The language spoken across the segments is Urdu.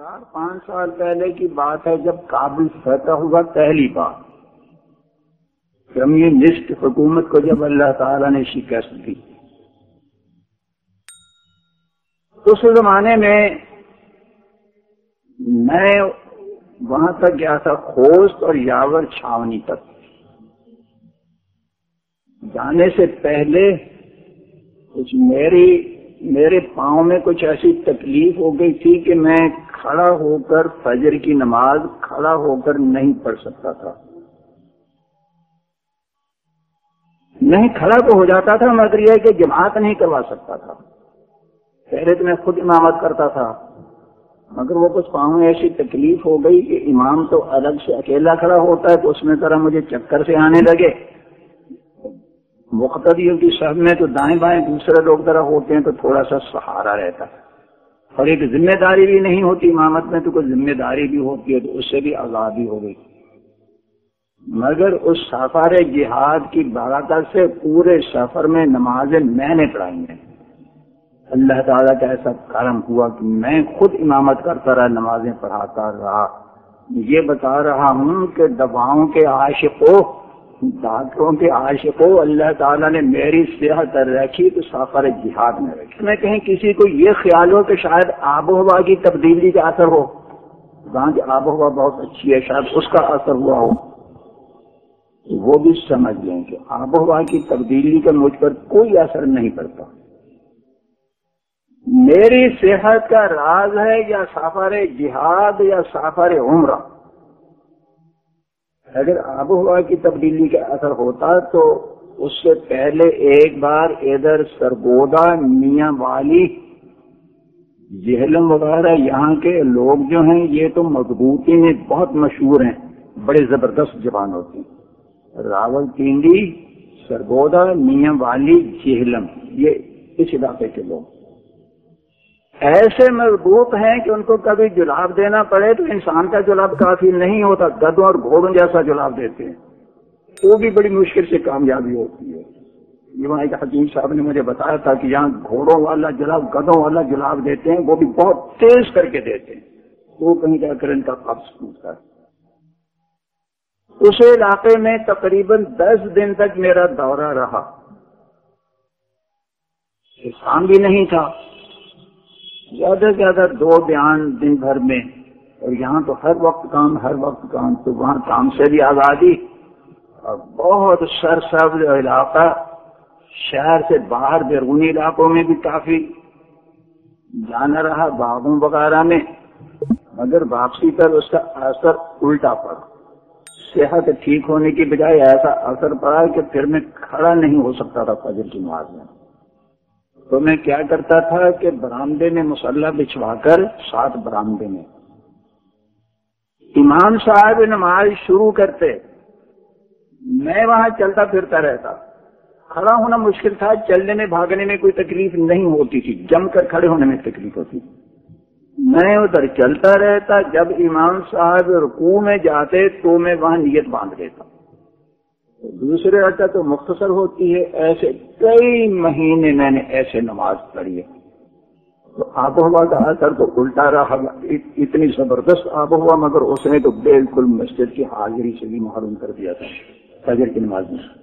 چار پانچ سال پہلے کی بات ہے جب کابل فتح ہوا پہلی بار۔ کمیونسٹ حکومت کو جب اللہ تعالی نے شکست دی۔ اس زمانے میں میں وہاں تک گیا تھا خوست اور یاور چھاونی تک۔ جانے سے پہلے کچھ میری میرے پاؤں میں کچھ ایسی تکلیف ہو گئی تھی کہ میں کھڑا ہو کر فجر کی نماز کھڑا ہو کر نہیں پڑھ سکتا تھا۔ نہیں کھڑا تو ہو جاتا تھا، مگر یہ کہ جماعت نہیں کروا سکتا تھا۔ پہلے تو میں خود امامت کرتا تھا۔ مگر وہ کچھ پاؤں میں ایسی تکلیف ہو گئی کہ امام تو الگ سے اکیلا کھڑا ہوتا ہے تو اس میں طرح مجھے چکر سے آنے لگے۔ مقتدیوں کی سب میں تو دائیں بائیں دوسرے لوگ ذرا ہوتے ہیں تو تھوڑا سا سہارا رہتا ہے۔ اور ایک ذمہ داری بھی نہیں ہوتی امامت میں تو کوئی ذمہ داری بھی ہوتی ہے تو اس سے بھی آزادی ہو گئی۔ مگر اس سفر جہاد کی برکت سے پورے سفر میں نمازیں میں نے پڑھائی ہیں۔ اللہ تعالیٰ کا ایسا کرم ہوا کہ میں خود امامت کرتا رہا، نمازیں پڑھاتا رہا۔ یہ بتا رہا ہوں کہ دباؤں کے عاشقوں ڈاکٹروں کے عاشقوں، اللہ تعالیٰ نے میری صحت رکھی تو سفر جہاد میں رکھی۔ میں کہیں کسی کو یہ خیال ہو کہ شاید آب و ہوا کی تبدیلی کا اثر ہو۔ وہاں کی آب و ہوا بہت اچھی ہے، شاید اس کا اثر ہوا ہو۔ وہ بھی سمجھ لیں کہ آب و ہوا کی تبدیلی کا مجھ پر کوئی اثر نہیں پڑتا۔ میری صحت کا راز ہے یا سفر جہاد یا سفر عمرہ۔ اگر آب و ہوا کی تبدیلی کا اثر ہوتا تو اس سے پہلے ایک بار ادھر سرگودا، میاں والی، جہلم وغیرہ یہاں کے لوگ جو ہیں، یہ تو مضبوطی میں بہت مشہور ہیں، بڑے زبردست زبان ہوتی ہیں۔ راول پنڈی، سرگودا، میاں والی، جہلم، یہ اس علاقے کے لوگ۔ ایسے مضبوط ہیں کہ ان کو کبھی جلاب دینا پڑے تو انسان کا جلاب کافی نہیں ہوتا گدوں اور گھوڑوں جیسا جلاب دیتے ہیں۔ وہ بھی بڑی مشکل سے کامیابی ہوتی ہے۔ یہ وہاں ایک حکیم صاحب نے مجھے بتایا تھا کہ یہاں گھوڑوں والا جلاب، گدوں والا جلاب دیتے ہیں، وہ بھی بہت تیز کر کے دیتے ہیں۔ وہ کہیں جا کر ان کا قبض پوچھتا ہے۔ اس علاقے میں تقریباً دس دن تک میرا دورہ رہا۔ کام بھی نہیں تھا۔ زیادہ سے زیادہ دو بیان دن بھر میں، اور یہاں تو ہر وقت کام، ہر وقت کام، تو وہاں کام سے بھی آزادی۔ اور بہت سرسبز علاقہ، شہر سے باہر بیرونی علاقوں میں بھی کافی۔ جانا رہا باغوں وغیرہ میں، مگر واپسی پر اس کا اثر الٹا پڑا۔ صحت ٹھیک ہونے کی بجائے ایسا اثر پڑا کہ پھر میں کھڑا نہیں ہو سکتا تھا فجر کی نماز میں۔ تو میں کیا کرتا تھا کہ برامدے میں مسلح بچھوا کر ساتھ برامدے میں امام صاحب نماز شروع کرتے، میں وہاں چلتا پھرتا رہتا۔ کھڑا ہونا مشکل تھا، چلنے میں، بھاگنے میں کوئی تکلیف نہیں ہوتی تھی۔ جم کر کھڑے ہونے میں تکلیف ہوتی۔ میں ادھر چلتا رہتا، جب امام صاحب رکوع میں جاتے تو میں وہاں نیت باندھ دیتا دوسرے عرصہ تو مختصر ہوتی ہے، ایسے کئی مہینے میں نے ایسے نماز پڑھی ہے۔ تو آب و ہوا کا اثر تو الٹا رہا، اتنی زبردست آب و ہوا، مگر اس نے تو بالکل مسجد کی حاضری سے بھی محروم کر دیا تھا، فجر کی نماز میں۔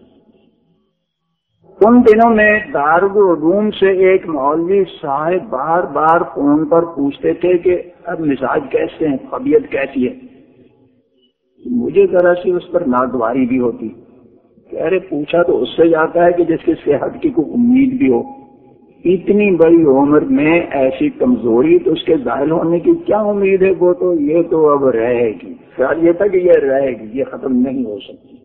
ان دنوں میں دارالعلوم سے ایک مولوی صاحب بار بار فون پر پوچھتے تھے کہ اب مزاج کیسے ہیں، طبیعت کیسی ہے۔ مجھے ذرا سی اس پر ناگواری بھی ہوتی۔ کہہ رہے پوچھا تو اس سے جاتا ہے کہ جس کی صحت کی کوئی امید بھی ہو۔ اتنی بڑی عمر میں ایسی کمزوری تو اس کے ظاہر ہونے کی کیا امید ہے؟ وہ تو یہ تو اب رہے گی خیال یہ تھا کہ یہ رہے گی یہ ختم نہیں ہو سکتی۔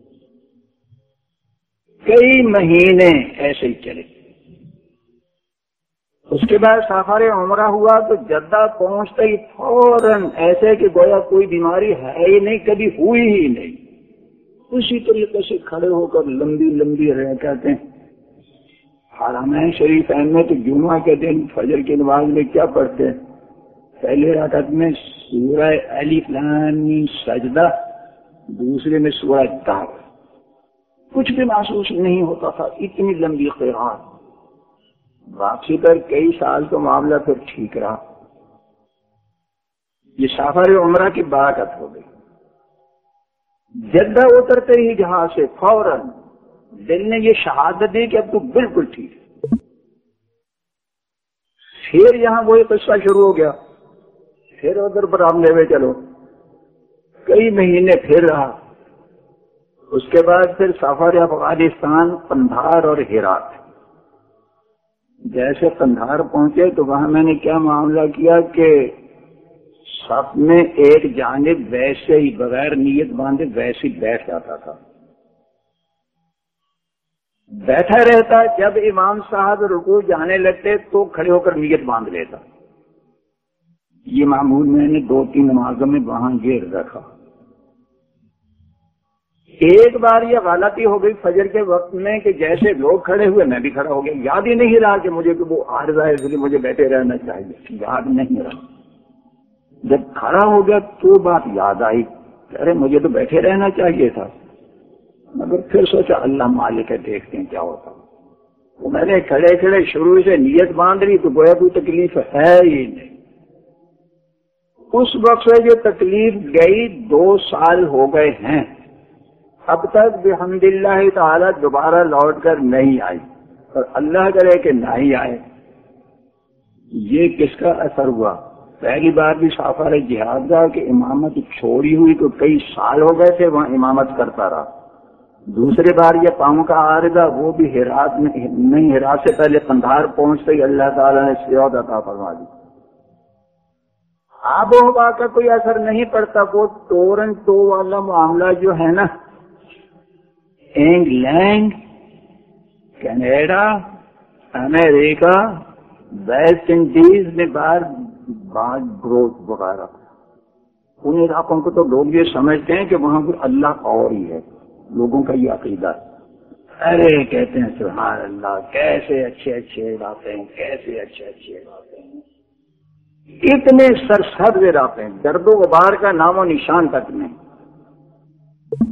کئی مہینے ایسے ہی چلے۔ اس کے بعد سفر عمرہ ہوا تو جدہ پہنچتے ہی فوراً ایسے کہ گویا کوئی بیماری ہے ہی نہیں، کبھی ہوئی ہی نہیں۔ اسی طریقے سے کھڑے ہو کر لمبی لمبی رہ کہتے ہیں۔ حرام شریف میں تو جمعہ کے دن فجر کی نماز میں کیا پڑھتے ہیں؟ پہلے رکعت میں سورہ علی فلانی سجدہ، دوسرے میں سورہ دار کچھ بھی محسوس نہیں ہوتا تھا، اتنی لمبی قرآن۔ واپسی پر کئی سال کا معاملہ پھر ٹھیک رہا۔ یہ سفر عمرہ کی برکت ہو گئی۔ جدہ اترتے ہی جہاں سے فوراً دل نے یہ شہادت دی کہ اب تو بالکل ٹھیک پھر یہاں وہی قصہ شروع ہو گیا۔ پھر ادھر پر ہم لے چلو۔ کئی مہینے پھر رہا۔ اس کے بعد پھر سفر افغانستان پندھار اور ہیرات جیسے پندھار پہنچے تو وہاں میں نے کیا معاملہ کیا کہ سب میں ایک جانب ویسے ہی بغیر نیت باندھے ویسے ہی بیٹھ جاتا تھا۔ بیٹھا رہتا جب امام صاحب رکو جانے لگتے تو کھڑے ہو کر نیت باندھ لیتا۔ یہ معمول میں نے دو تین نمازوں میں وہاں گیر رکھا۔ ایک بار یہ غلطی ہو گئی فجر کے وقت میں کہ جیسے لوگ کھڑے ہوئے میں بھی کھڑا ہو گیا۔ یاد ہی نہیں رہا کہ مجھے کہ وہ آرزہ ہے اس لیے مجھے بیٹھے رہنا چاہیے۔ یاد نہیں رہا۔ جب کھڑا ہو گیا تو بات یاد آئی ارے مجھے تو بیٹھے رہنا چاہیے تھا۔ مگر پھر سوچا اللہ مالک ہے، دیکھتے ہیں کیا ہوتا وہ میں نے کھڑے کھڑے شروع سے نیت باندھ لی تو گویا کوئی تکلیف ہے ہی نہیں۔ اس وقت سے جو تکلیف گئی، دو سال ہو گئے ہیں۔ اب تک بحمد اللہ تعالی دوبارہ لوٹ کر نہیں آئی۔ اور اللہ کرے کہ نہیں آئے۔ یہ کس کا اثر ہوا؟ پہلی بار بھی سافر جہاد کا کہ امامت چھوڑی ہوئی تو کئی سال ہو گئے تھے وہاں امامت کرتا رہا۔ دوسری بار یہ پاؤں کا آرگا وہ بھی ہرات نہیں، ہرات سے پہلے پندھار پہنچتے ہی اللہ تعالیٰ نے سیود عطا فرما دی۔ آب و ہوا کا کوئی اثر نہیں پڑتا، وہ ٹورن ٹو والا معاملہ جو ہے نا۔ انگلینڈ، کینیڈا، امریکہ، ویسٹ انڈیز میں بار باہر گروتھ وغیرہ۔ ان علاقوں کو تو لوگ یہ سمجھتے ہیں کہ وہاں پر اللہ اور ہی ہے۔ لوگوں کا یہ عقیدہ ارے کہتے ہیں، سبحان اللہ، کیسے اچھے اچھے علاقے ہیں، کیسے اچھے اچھے علاقے ہیں۔ اتنے سرسد علاقے ہیں، درد و غبار کا نام و نشان تک نہیں۔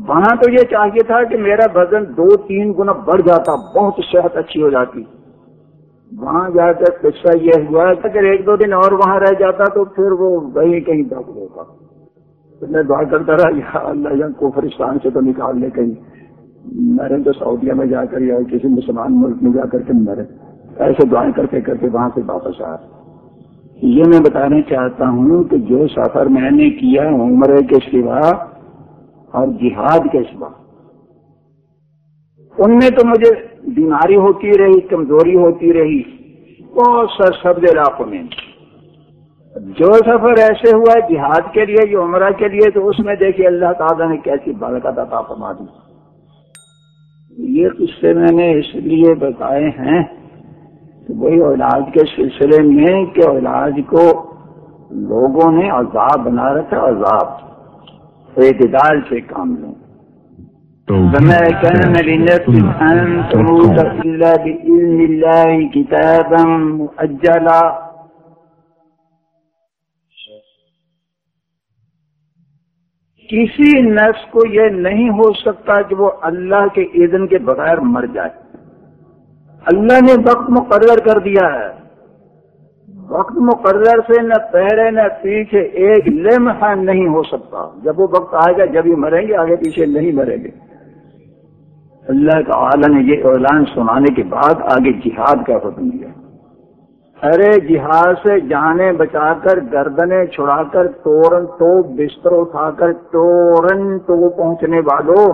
وہاں تو یہ چاہیے تھا کہ میرا وزن دو تین گنا بڑھ جاتا، بہت صحت اچھی ہو جاتی۔ وہاں جا کر قصہ یہ ہوا اگر ایک دو دن اور وہاں رہ جاتا تو پھر وہ وہیں کہیں دب ہوتا۔ میں دعا کرتا رہا، یا اللہ، یا کوفرستان سے تو نکال لے، کہیں مرے تو سعودیہ میں جا کر یا کسی مسلمان ملک میں جا کر کے مرے۔ ایسے دعائیں کرتے کرتے وہاں سے واپس آ یہ میں بتانا چاہتا ہوں کہ جو سفر میں نے کیا عمرے کے سوا اور جہاد کے سوا ان میں تو مجھے بیماری ہوتی رہی، کمزوری ہوتی رہی، بہت سر سبز علاقوں میں۔ جو سفر ایسے ہوا ہے، جہاد کے لیے، جو عمرہ کے لیے، تو اس میں دیکھیے اللہ تعالیٰ نے کیسی برکت عطا فرما دی۔ یہ قصے میں نے اس لیے بتائے ہیں کہ وہی اولاد کے سلسلے میں کہ اولاد کو لوگوں نے عذاب بنا رکھا، عذاب اعتدال سے کام لیں۔ فما كان لنفس أن تموت إلا بإذن الله كتابا مؤجلا. کسی نفس کو یہ نہیں ہو سکتا کہ وہ اللہ کے اذن کے بغیر مر جائے. اللہ نے وقت مقرر کر دیا ہے. وقت مقرر سے نہ پہلے نہ پیچھے ایک لمحہ نہیں ہو سکتا. جب وہ وقت آئے گا جب ہی مریں گے آگے پیچھے نہیں مریں گے. اللہ تعالی نے یہ اعلان سنانے کے بعد آگے جہاد کا حکم دیا۔ ارے جہاد سے جانے بچا کر گردنے چھڑا کر توڑن تو بستر اٹھا کر توڑن تو پہنچنے والوں۔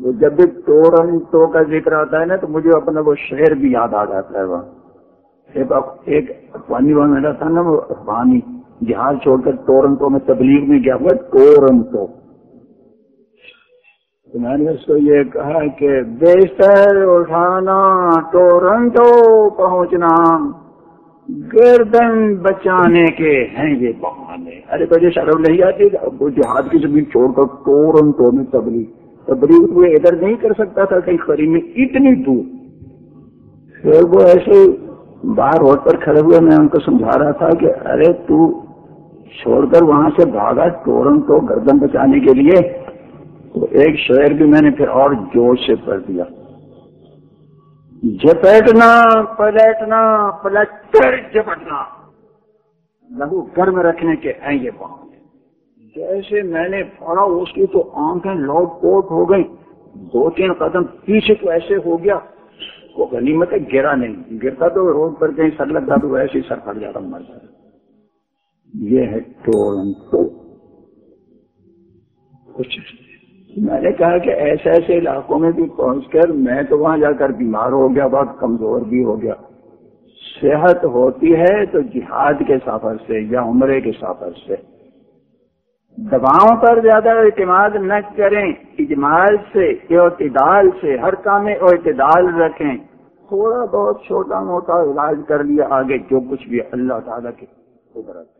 وہ جب بھی توڑن تو کا ذکر آتا ہے نا، تو مجھے اپنا وہ شہر بھی یاد آ جاتا ہے۔ وہاں ایک افغانی وہاں میرا تھا نا، وہ افغانی۔ جہاز چھوڑ کر توڑن تو میں تبلیغ میں گیا ہوا توڑن تو تو میں نے اس کو یہ کہا کہ بستر اٹھانا ٹورنٹو پہنچنا، گردن بچانے کے ہیں یہ بہانے۔ ارے بجے شرم نہیں آتی؟ وہ جہاد کی زمین چھوڑ کر ٹورنٹو میں تبلیغ تبلیغ وہ ادھر نہیں کر سکتا تھا کہیں خری میں اتنی دور۔ پھر وہ ایسے باہر روڈ پر کھڑے ہوئے میں ان کو سمجھا رہا تھا کہ ارے تو چھوڑ کر وہاں سے بھاگا ٹورنٹو گردن بچانے کے لیے۔ تو ایک شعر بھی میں نے پھر اور جوش سے پڑھ دیا۔ جپیٹنا پلٹنا پلٹ کر جپٹنا لہو گرم رکھنے کے ہیں یہ پاؤں جیسے میں نے پڑا اس کی تو آنکھیں لوٹ پوٹ ہو گئی دو تین قدم پیچھے تو ایسے ہو گیا۔ وہ غنیمت ہے گرا نہیں۔ گرتا تو روڈ پر کہیں سر لگتا تو ویسے ہی سر پھٹ جاتا، مر جاتا۔ یہ ہے ٹورنٹو۔ کچھ میں نے کہا کہ ایسے ایسے علاقوں میں بھی پہنچ کر میں تو وہاں جا کر بیمار ہو گیا، بہت کمزور بھی ہو گیا۔ صحت ہوتی ہے تو جہاد کے سفر سے یا عمرے کے سفر سے۔ دواؤں پر زیادہ اعتماد نہ کریں، اجمال سے، اعتدال سے، ہر کام میں اعتدال رکھیں۔ تھوڑا بہت چھوٹا موٹا علاج کر لیا آگے، جو کچھ بھی اللہ تعالیٰ کی قدرت